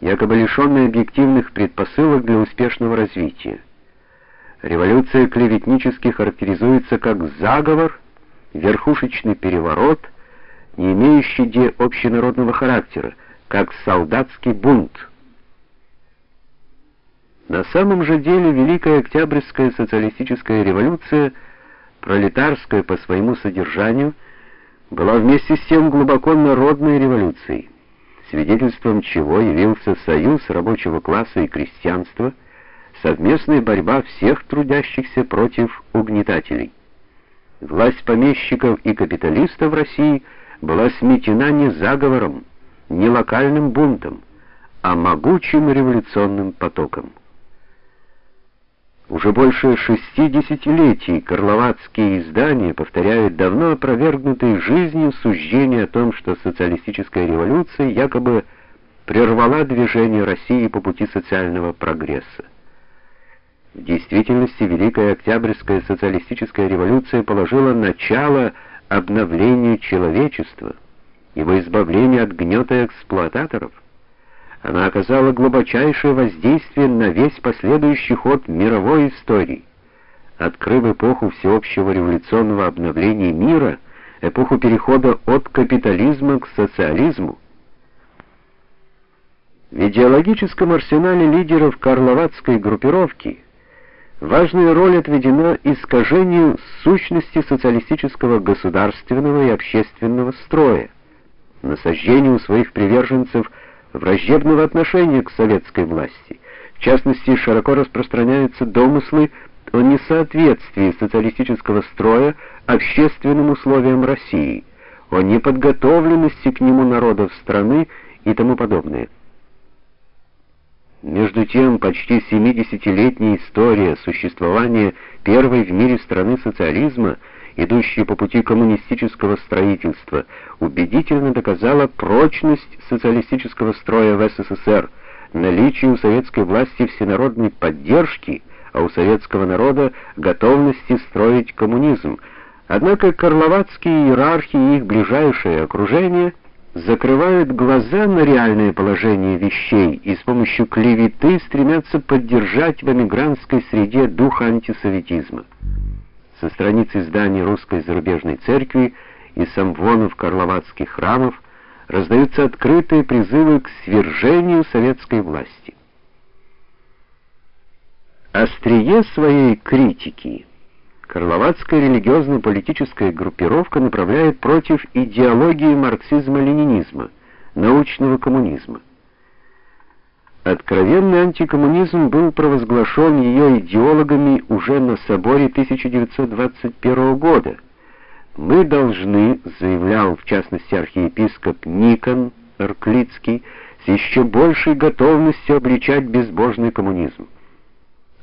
якобы лишенной объективных предпосылок для успешного развития. Революция клеветнически характеризуется как заговор, верхушечный переворот, не имеющий де общенародного характера, как солдатский бунт. На самом же деле Великая Октябрьская социалистическая революция, пролетарская по своему содержанию, была вместе с тем глубоко народной революцией, свидетельством чего явился союз рабочего класса и крестьянства, совместная борьба всех трудящихся против угнетателей. Власть помещиков и капиталистов в России была сметена не заговором, не локальным бунтом, а могучим революционным потоком. Уже больше шести десятилетий карловацкие издания повторяют давно опровергнутые жизнью суждения о том, что социалистическая революция якобы прервала движение России по пути социального прогресса. В действительности Великая Октябрьская социалистическая революция положила начало обновлению человечества, его избавлению от гнета эксплуататоров – она оказала глубочайшее воздействие на весь последующий ход мировой истории, открыв эпоху всеобщего революционного обновления мира, эпоху перехода от капитализма к социализму. В идеологическом арсенале лидеров карловацкой группировки важная роль отведена искажению сущности социалистического государственного и общественного строя, насаждению своих приверженцев – враждебного отношения к советской власти. В частности, широко распространяются домыслы о несоответствии социалистического строя общественным условиям России, о неподготовленности к нему народов страны и тому подобное. Между тем, почти 70-летняя история существования первой в мире страны социализма – идущие по пути коммунистического строительства, убедительно доказала прочность социалистического строя в СССР, наличие у советской власти всенародной поддержки, а у советского народа готовности строить коммунизм. Однако карловацкие иерархи и их ближайшее окружение закрывают глаза на реальное положение вещей и с помощью клеветы стремятся поддержать в эмигрантской среде дух антисоветизма со страниц изданий Русской зарубежной церкви и самвонов карловацких храмов раздаются открытые призывы к свержению советской власти. Острие своей критики Карловацкая религиозно-политическая группировка направляет против идеологии марксизма-ленинизма, научного коммунизма. Откровенный антикоммунизм был провозглашен ее идеологами уже на соборе 1921 года. Мы должны, заявлял в частности архиепископ Никон Арклицкий, с еще большей готовностью обличать безбожный коммунизм.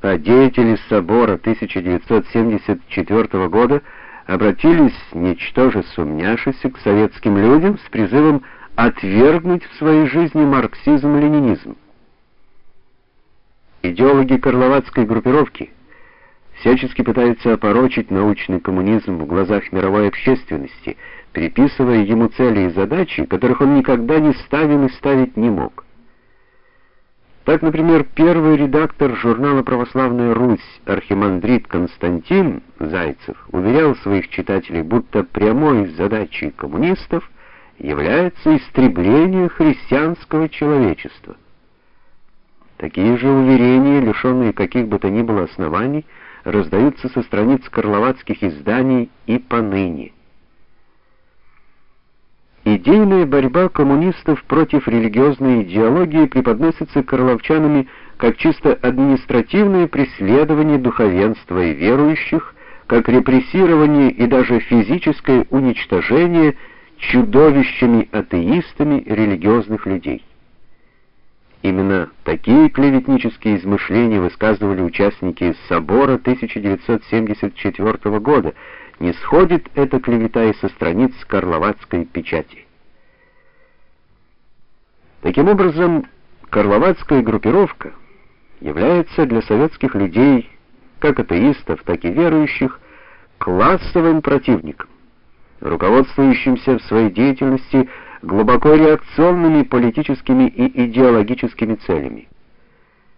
А деятели собора 1974 года обратились, ничтоже сумняшися, к советским людям с призывом отвергнуть в своей жизни марксизм-ленинизм. Идеологи карловацкой группировки всячески пытаются опорочить научный коммунизм в глазах мировой общественности, приписывая ему цели и задачи, которых он никогда не ставил и ставить не мог. Так, например, первый редактор журнала «Православная Русь» архимандрит Константин Зайцев уверял своих читателей, будто прямой задачей коммунистов является истребление христианского человечества. Такие же уверения, лишенные каких бы то ни было оснований, раздаются со страниц карловацких изданий и поныне. Идейная борьба коммунистов против религиозной идеологии преподносится карловчанами как чисто административное преследование духовенства и верующих, как репрессирование и даже физическое уничтожение чудовищами-атеистами религиозных людей. Именно такие клеветнические измышления высказывали участники собора 1974 года. Не сходит эта клевета и со страниц Карловацкой печати. Таким образом, Карловацкая группировка является для советских людей, как атеистов, так и верующих, классовым противником, руководствующимся в своей деятельности глубоко реакционными политическими и идеологическими целями.